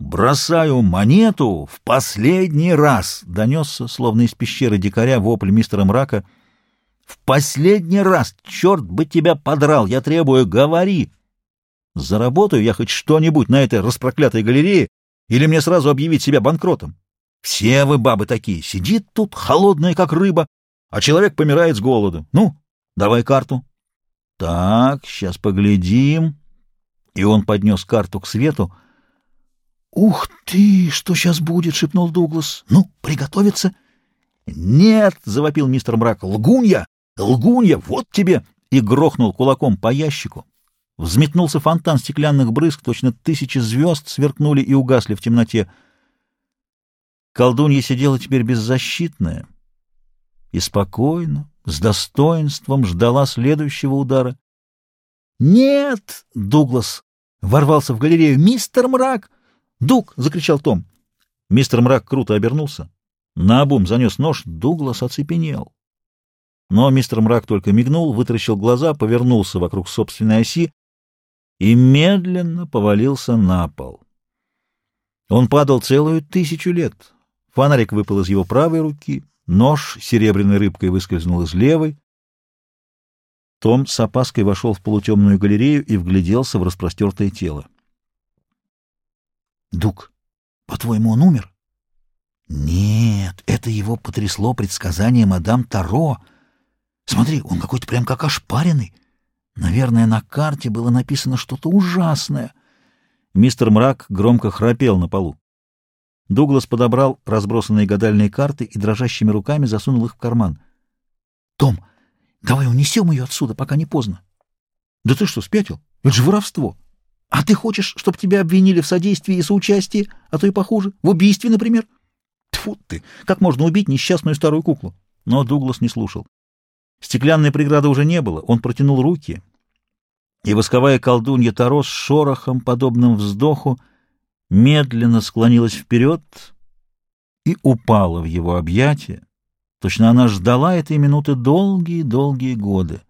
«Бросаю монету в последний раз!» — донесся, словно из пещеры дикаря, вопль мистера Мрака. «В последний раз! Черт бы тебя подрал! Я требую, говори! Заработаю я хоть что-нибудь на этой распроклятой галерее, или мне сразу объявить себя банкротом? Все вы, бабы, такие. Сидит тут, холодная, как рыба, а человек помирает с голоду. Ну, давай карту». «Так, сейчас поглядим». И он поднес карту к свету. «Ух ты! Что сейчас будет?» — шепнул Дуглас. «Ну, приготовиться!» «Нет!» — завопил мистер Мрак. «Лгунья! Лгунья! Вот тебе!» И грохнул кулаком по ящику. Взметнулся фонтан стеклянных брызг, точно тысячи звезд сверкнули и угасли в темноте. Колдунья сидела теперь беззащитная и спокойно, с достоинством ждала следующего удара. «Нет!» — Дуглас ворвался в галерею. «Мистер Мрак!» «Дуг!» — закричал Том. Мистер Мрак круто обернулся. Наобум занес нож, Дуглас оцепенел. Но мистер Мрак только мигнул, вытаращил глаза, повернулся вокруг собственной оси и медленно повалился на пол. Он падал целую тысячу лет. Фонарик выпал из его правой руки, нож серебряной рыбкой выскользнул из левой. Том с опаской вошел в полутемную галерею и вгляделся в распростертое тело. Дук, по-твоему, он умер? Нет, это его потрясло предсказание мадам Таро. Смотри, он какой-то прям как ошпаренный. Наверное, на карте было написано что-то ужасное. Мистер Мрак громко храпел на полу. Дуглас подобрал разбросанные гадальные карты и дрожащими руками засунул их в карман. — Том, давай унесем ее отсюда, пока не поздно. — Да ты что, спятил? Это же воровство. А ты хочешь, чтобы тебя обвинили в содействии и соучастии, а то и похуже, в убийстве, например? Тьфу ты! Как можно убить несчастную старую куклу? Но Дуглас не слушал. Стеклянной преграды уже не было. Он протянул руки, и восковая колдунья Таро с шорохом, подобным вздоху, медленно склонилась вперед и упала в его объятия. Точно она ждала этой минуты долгие-долгие годы.